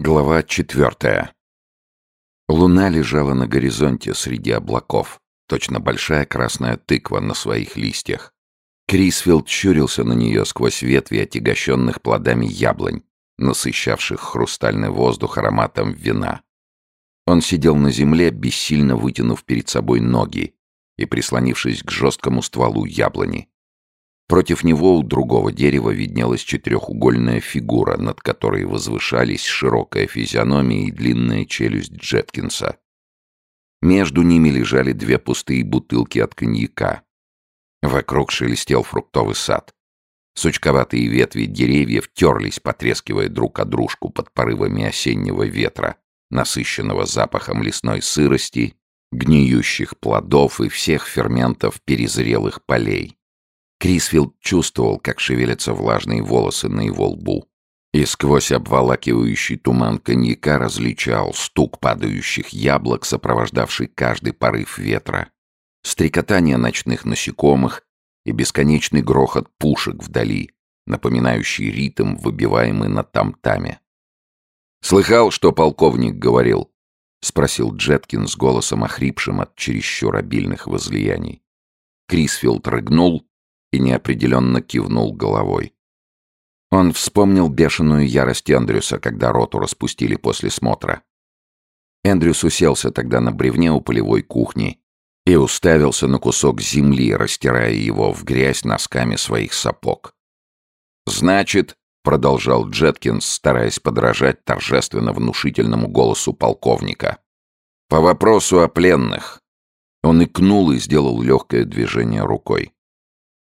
Глава четвертая. Луна лежала на горизонте среди облаков, точно большая красная тыква на своих листьях. Крисфилд щурился на нее сквозь ветви отягощенных плодами яблонь, насыщавших хрустальный воздух ароматом вина. Он сидел на земле, бессильно вытянув перед собой ноги и прислонившись к жесткому стволу яблони. Против него у другого дерева виднелась четырехугольная фигура, над которой возвышались широкая физиономия и длинная челюсть Джеткинса. Между ними лежали две пустые бутылки от коньяка. Вокруг шелестел фруктовый сад. Сучковатые ветви деревьев терлись, потрескивая друг о дружку под порывами осеннего ветра, насыщенного запахом лесной сырости, гниющих плодов и всех ферментов перезрелых полей. Крисфилд чувствовал, как шевелятся влажные волосы на его лбу. И сквозь обволакивающий туман коньяка различал стук падающих яблок, сопровождавший каждый порыв ветра, стрекотание ночных насекомых и бесконечный грохот пушек вдали, напоминающий ритм, выбиваемый на там-таме. «Слыхал, что полковник говорил?» — спросил Джеткин с голосом охрипшим от чересчур обильных возлияний. Крисфилд рыгнул и неопределенно кивнул головой. Он вспомнил бешеную ярость Эндрюса, когда роту распустили после смотра. Эндрюс уселся тогда на бревне у полевой кухни и уставился на кусок земли, растирая его в грязь носками своих сапог. «Значит», — продолжал Джеткинс, стараясь подражать торжественно внушительному голосу полковника, «по вопросу о пленных». Он икнул и сделал легкое движение рукой.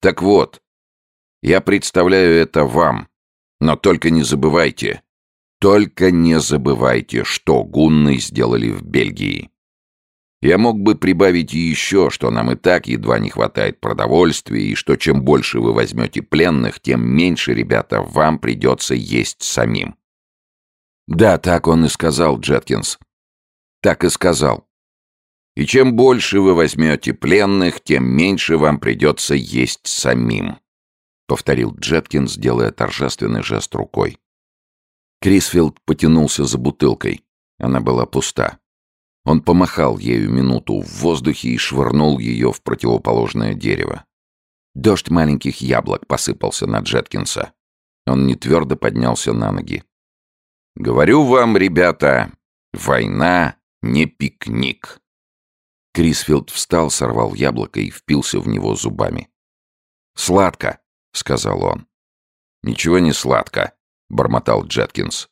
Так вот, я представляю это вам, но только не забывайте, только не забывайте, что гунны сделали в Бельгии. Я мог бы прибавить еще, что нам и так едва не хватает продовольствия, и что чем больше вы возьмете пленных, тем меньше, ребята, вам придется есть самим. Да, так он и сказал, Джеткинс. Так и сказал. И чем больше вы возьмете пленных, тем меньше вам придется есть самим», — повторил Джеткинс, делая торжественный жест рукой. Крисфилд потянулся за бутылкой. Она была пуста. Он помахал ею минуту в воздухе и швырнул ее в противоположное дерево. Дождь маленьких яблок посыпался на Джеткинса. Он нетвердо поднялся на ноги. «Говорю вам, ребята, война не пикник». Крисфилд встал, сорвал яблоко и впился в него зубами. «Сладко», — сказал он. «Ничего не сладко», — бормотал Джеткинс.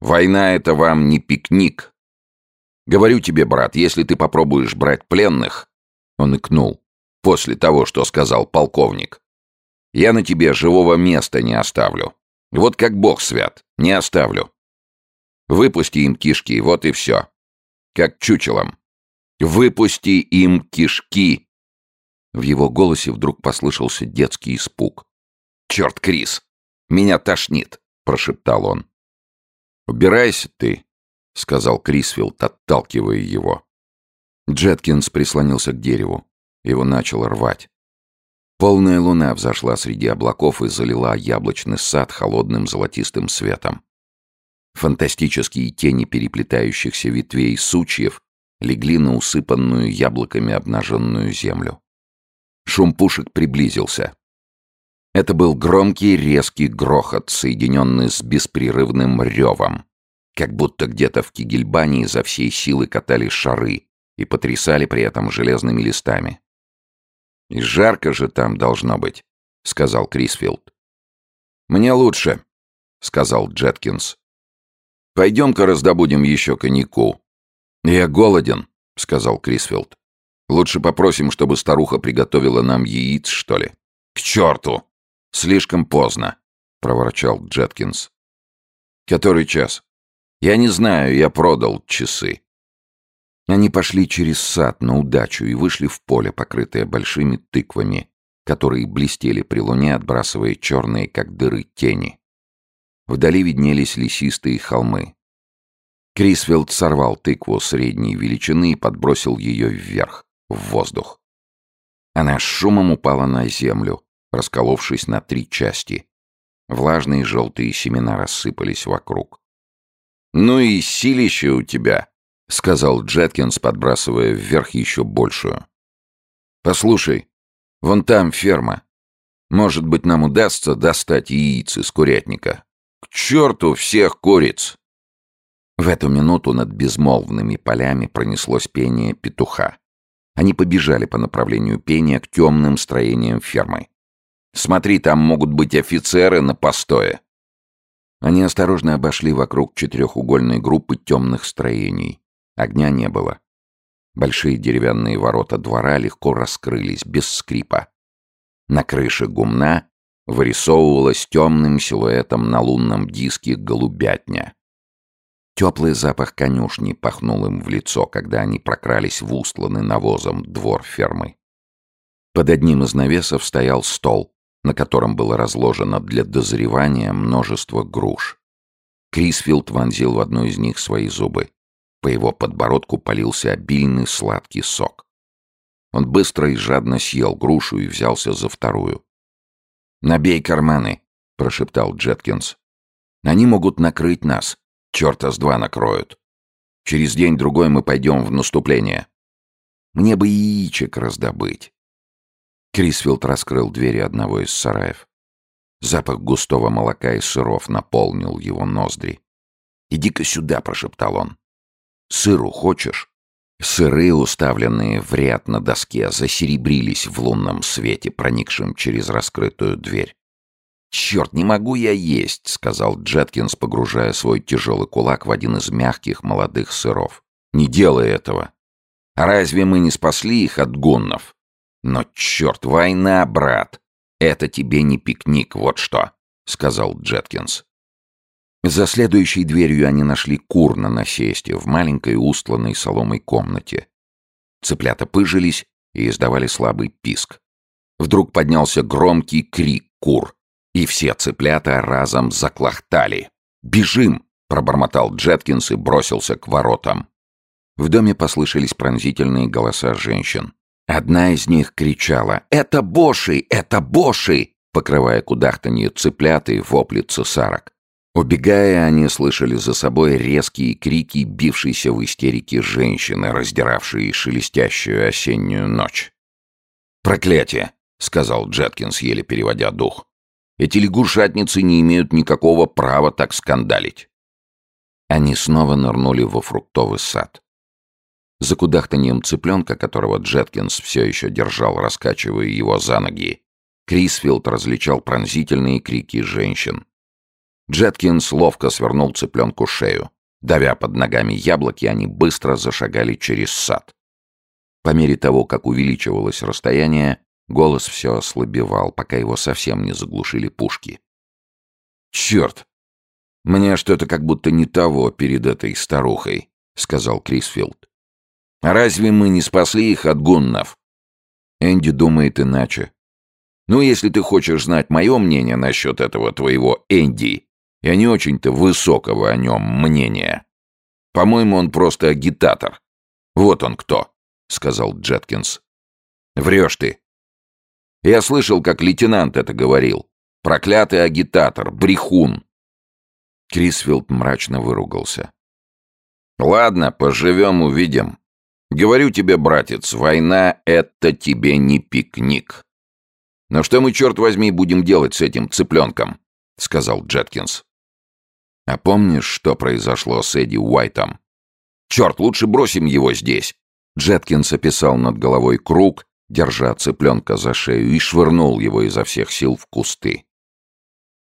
«Война — это вам не пикник. Говорю тебе, брат, если ты попробуешь брать пленных...» Он икнул. «После того, что сказал полковник. Я на тебе живого места не оставлю. Вот как бог свят, не оставлю. Выпусти им кишки, вот и все. Как чучелом. Выпусти им кишки!» В его голосе вдруг послышался детский испуг. «Черт, Крис! Меня тошнит!» — прошептал он. «Убирайся ты!» — сказал Крисфилд, отталкивая его. Джеткинс прислонился к дереву. Его начало рвать. Полная луна взошла среди облаков и залила яблочный сад холодным золотистым светом. Фантастические тени переплетающихся ветвей сучьев легли на усыпанную яблоками обнаженную землю. Шум пушек приблизился. Это был громкий резкий грохот, соединенный с беспрерывным ревом, как будто где-то в Кигельбане изо всей силы катали шары и потрясали при этом железными листами. «И жарко же там должно быть», — сказал Крисфилд. «Мне лучше», — сказал Джеткинс. «Пойдем-ка раздобудем еще коньяку. «Я голоден», — сказал Крисфилд. «Лучше попросим, чтобы старуха приготовила нам яиц, что ли?» «К черту! Слишком поздно», — проворчал Джеткинс. «Который час?» «Я не знаю, я продал часы». Они пошли через сад на удачу и вышли в поле, покрытое большими тыквами, которые блестели при луне, отбрасывая черные, как дыры, тени. Вдали виднелись лесистые холмы. Крисфилд сорвал тыкву средней величины и подбросил ее вверх, в воздух. Она с шумом упала на землю, расколовшись на три части. Влажные желтые семена рассыпались вокруг. «Ну и силище у тебя», — сказал Джеткинс, подбрасывая вверх еще большую. «Послушай, вон там ферма. Может быть, нам удастся достать яиц из курятника. К черту всех куриц!» В эту минуту над безмолвными полями пронеслось пение петуха. Они побежали по направлению пения к темным строениям фермы. «Смотри, там могут быть офицеры на постое!» Они осторожно обошли вокруг четырехугольной группы темных строений. Огня не было. Большие деревянные ворота двора легко раскрылись, без скрипа. На крыше гумна вырисовывалась темным силуэтом на лунном диске голубятня. Теплый запах конюшни пахнул им в лицо, когда они прокрались в устланный навозом двор фермы. Под одним из навесов стоял стол, на котором было разложено для дозревания множество груш. Крисфилд вонзил в одну из них свои зубы. По его подбородку полился обильный сладкий сок. Он быстро и жадно съел грушу и взялся за вторую. «Набей карманы», — прошептал Джеткинс. «Они могут накрыть нас. Черта с два накроют. Через день-другой мы пойдем в наступление. Мне бы яичек раздобыть. Крисфилд раскрыл двери одного из сараев. Запах густого молока и сыров наполнил его ноздри. «Иди-ка сюда», — прошептал он. «Сыру хочешь?» Сыры, уставленные в ряд на доске, засеребрились в лунном свете, проникшем через раскрытую дверь. «Черт, не могу я есть», — сказал Джеткинс, погружая свой тяжелый кулак в один из мягких молодых сыров. «Не делай этого. А разве мы не спасли их от гуннов?» «Но черт, война, брат! Это тебе не пикник, вот что!» — сказал Джеткинс. За следующей дверью они нашли кур на насесте в маленькой устланной соломой комнате. Цыплята пыжились и издавали слабый писк. Вдруг поднялся громкий крик кур, и все цыплята разом заклохтали. «Бежим!» — пробормотал Джеткинс и бросился к воротам. В доме послышались пронзительные голоса женщин. Одна из них кричала «Это Боши! Это Боши!» покрывая кудахтанье цыплят и вопли цесарок. Убегая, они слышали за собой резкие крики, бившиеся в истерике женщины, раздиравшие шелестящую осеннюю ночь. «Проклятие!» — сказал Джеткинс, еле переводя дух. «Эти лягушатницы не имеют никакого права так скандалить». Они снова нырнули во фруктовый сад. За кудахтаньем цыпленка, которого Джеткинс все еще держал, раскачивая его за ноги, Крисфилд различал пронзительные крики женщин. Джеткинс ловко свернул цыпленку шею. Давя под ногами яблоки, они быстро зашагали через сад. По мере того, как увеличивалось расстояние, голос все ослабевал, пока его совсем не заглушили пушки. «Черт! Мне что-то как будто не того перед этой старухой», — сказал Крисфилд. Разве мы не спасли их от гуннов? Энди думает иначе. Ну, если ты хочешь знать мое мнение насчет этого твоего Энди, я не очень-то высокого о нем мнения. По-моему, он просто агитатор. Вот он кто, сказал Джеткинс. Врешь ты. Я слышал, как лейтенант это говорил. Проклятый агитатор, брехун. Крисфилд мрачно выругался. Ладно, поживем, увидим. Говорю тебе, братец, война — это тебе не пикник. Но что мы, черт возьми, будем делать с этим цыпленком? — сказал Джеткинс. А помнишь, что произошло с Эдди Уайтом? Черт, лучше бросим его здесь. Джеткинс описал над головой круг, держа цыпленка за шею, и швырнул его изо всех сил в кусты.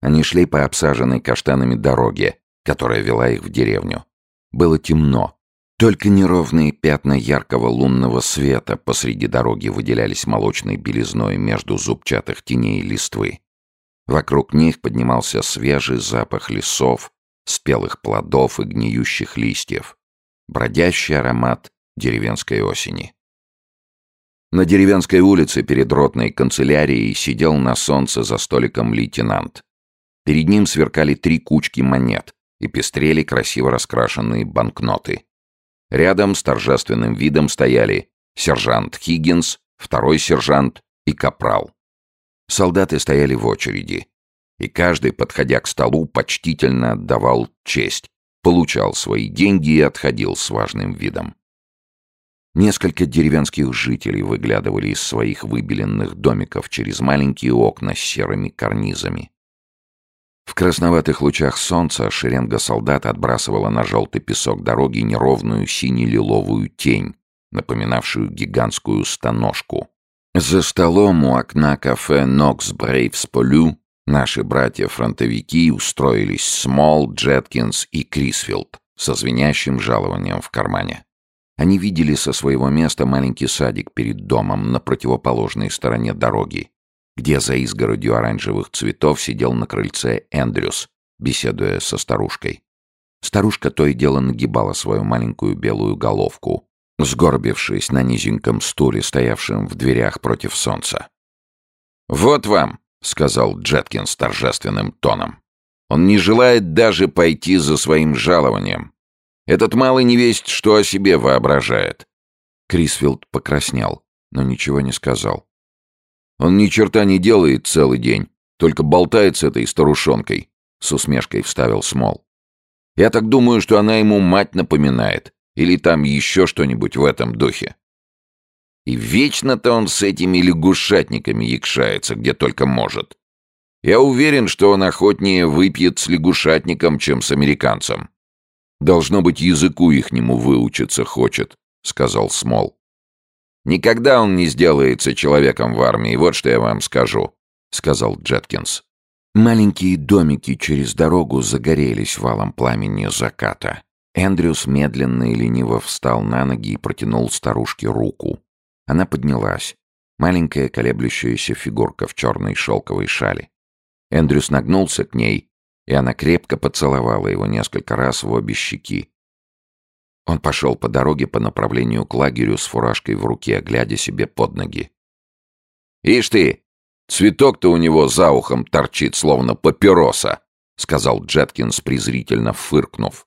Они шли по обсаженной каштанами дороге, которая вела их в деревню. Было темно, только неровные пятна яркого лунного света посреди дороги выделялись молочной белизной между зубчатых теней листвы. Вокруг них поднимался свежий запах лесов, спелых плодов и гниющих листьев, бродящий аромат деревенской осени. На деревенской улице перед ротной канцелярией сидел на солнце за столиком лейтенант. Перед ним сверкали три кучки монет и пестрели красиво раскрашенные банкноты. Рядом с торжественным видом стояли сержант Хиггинс, второй сержант и капрал. Солдаты стояли в очереди, и каждый, подходя к столу, почтительно отдавал честь, получал свои деньги и отходил с важным видом. Несколько деревенских жителей выглядывали из своих выбеленных домиков через маленькие окна с серыми карнизами. В красноватых лучах солнца шеренга солдат отбрасывала на желтый песок дороги неровную сине-лиловую тень, напоминавшую гигантскую станожку. За столом у окна кафе «Нокс Брейвс Полю» наши братья-фронтовики устроились Смол, Джеткинс и Крисфилд со звенящим жалованием в кармане. Они видели со своего места маленький садик перед домом на противоположной стороне дороги, где за изгородью оранжевых цветов сидел на крыльце Эндрюс, беседуя со старушкой. Старушка то и дело нагибала свою маленькую белую головку, сгорбившись на низеньком стуле, стоявшем в дверях против солнца. «Вот вам», — сказал Джеткинс торжественным тоном. «Он не желает даже пойти за своим жалованием. Этот малый невесть, что о себе воображает». Крисфилд покраснел, но ничего не сказал. «Он ни черта не делает целый день, только болтает с этой старушонкой», — с усмешкой вставил Смол. «Я так думаю, что она ему мать напоминает. Или там еще что-нибудь в этом духе. И вечно-то он с этими лягушатниками якшается, где только может. Я уверен, что он охотнее выпьет с лягушатником, чем с американцем. Должно быть, языку ихнему выучиться хочет, — сказал Смол. «Никогда он не сделается человеком в армии, вот что я вам скажу», — сказал Джеткинс. Маленькие домики через дорогу загорелись валом пламени заката. Эндрюс медленно и лениво встал на ноги и протянул старушке руку. Она поднялась. Маленькая колеблющаяся фигурка в черной шелковой шали. Эндрюс нагнулся к ней, и она крепко поцеловала его несколько раз в обе щеки. Он пошел по дороге по направлению к лагерю с фуражкой в руке, глядя себе под ноги. «Ишь ты, цветок-то у него за ухом торчит, словно папироса», — сказал Джеткинс, презрительно фыркнув.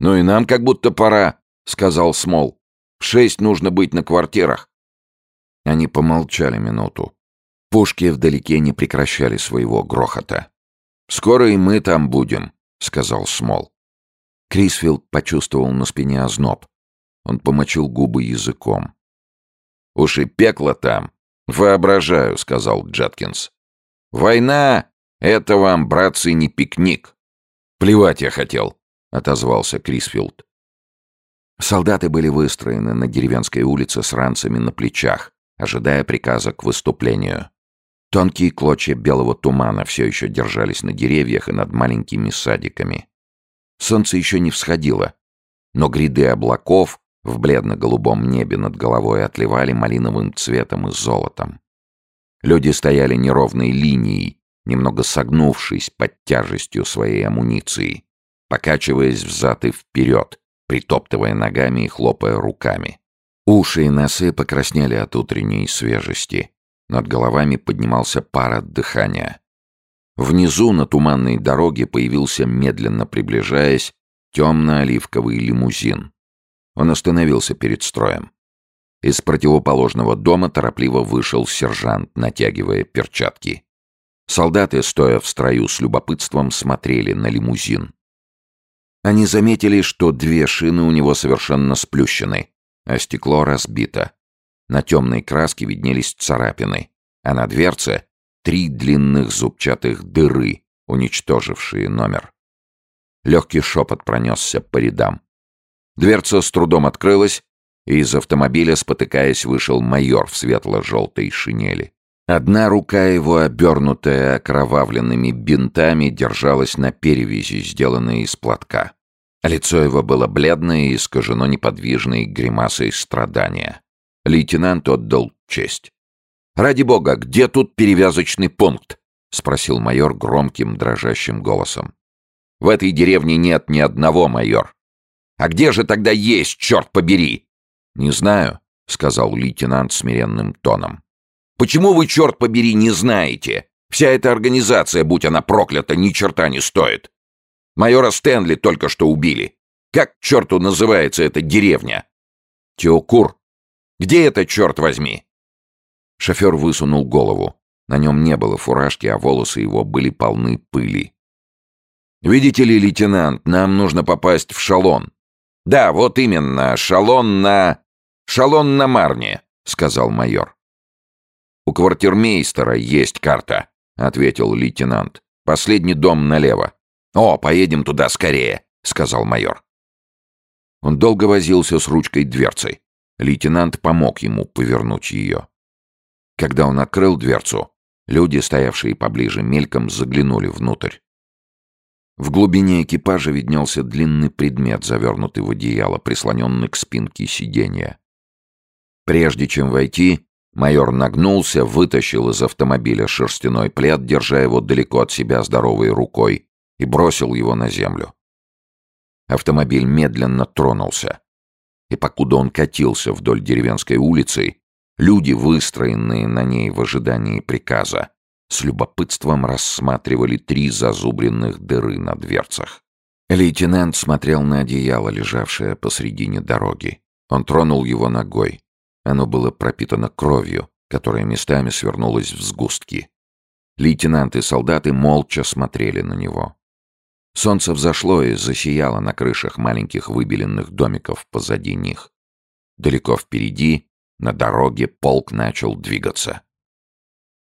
«Ну и нам как будто пора», — сказал Смол. «В шесть нужно быть на квартирах». Они помолчали минуту. Пушки вдалеке не прекращали своего грохота. «Скоро и мы там будем», — сказал Смол. Крисфилд почувствовал на спине озноб. Он помочил губы языком. «Уж и пекло там. Воображаю», — сказал Джаткинс. «Война — это вам, братцы, не пикник. Плевать я хотел. — отозвался Крисфилд. Солдаты были выстроены на деревенской улице с ранцами на плечах, ожидая приказа к выступлению. Тонкие клочья белого тумана все еще держались на деревьях и над маленькими садиками. Солнце еще не всходило, но гряды облаков в бледно-голубом небе над головой отливали малиновым цветом и золотом. Люди стояли неровной линией, немного согнувшись под тяжестью своей амуниции покачиваясь взад и вперед, притоптывая ногами и хлопая руками. Уши и носы покраснели от утренней свежести. Над головами поднимался пар от дыхания. Внизу на туманной дороге появился, медленно приближаясь, темно-оливковый лимузин. Он остановился перед строем. Из противоположного дома торопливо вышел сержант, натягивая перчатки. Солдаты, стоя в строю с любопытством, смотрели на лимузин. Они заметили, что две шины у него совершенно сплющены, а стекло разбито. На темной краске виднелись царапины, а на дверце — три длинных зубчатых дыры, уничтожившие номер. Легкий шепот пронесся по рядам. Дверца с трудом открылась, и из автомобиля, спотыкаясь, вышел майор в светло-желтой шинели. Одна рука его, обернутая окровавленными бинтами, держалась на перевязи, сделанной из платка. Лицо его было бледное и искажено неподвижной гримасой страдания. Лейтенант отдал честь. «Ради бога, где тут перевязочный пункт?» — спросил майор громким, дрожащим голосом. «В этой деревне нет ни одного, майор. А где же тогда есть, черт побери?» «Не знаю», — сказал лейтенант смиренным тоном. Почему вы, черт побери, не знаете? Вся эта организация, будь она проклята, ни черта не стоит. Майора Стэнли только что убили. Как, черту, называется эта деревня? Теокур. Где это, черт возьми? Шофер высунул голову. На нем не было фуражки, а волосы его были полны пыли. «Видите ли, лейтенант, нам нужно попасть в Шалон». «Да, вот именно, Шалон на... Шалон на Марне», — сказал майор. «У квартирмейстера есть карта», — ответил лейтенант. «Последний дом налево». «О, поедем туда скорее», — сказал майор. Он долго возился с ручкой дверцей. Лейтенант помог ему повернуть ее. Когда он открыл дверцу, люди, стоявшие поближе, мельком заглянули внутрь. В глубине экипажа виднелся длинный предмет, завернутый в одеяло, прислоненный к спинке сиденья. Прежде чем войти, майор нагнулся, вытащил из автомобиля шерстяной плед, держа его далеко от себя здоровой рукой, и бросил его на землю. Автомобиль медленно тронулся. И покуда он катился вдоль деревенской улицы, люди, выстроенные на ней в ожидании приказа, с любопытством рассматривали три зазубренных дыры на дверцах. Лейтенант смотрел на одеяло, лежавшее посредине дороги. Он тронул его ногой. Оно было пропитано кровью, которая местами свернулась в сгустки. Лейтенант и солдаты молча смотрели на него. Солнце взошло и засияло на крышах маленьких выбеленных домиков позади них. Далеко впереди, на дороге, полк начал двигаться.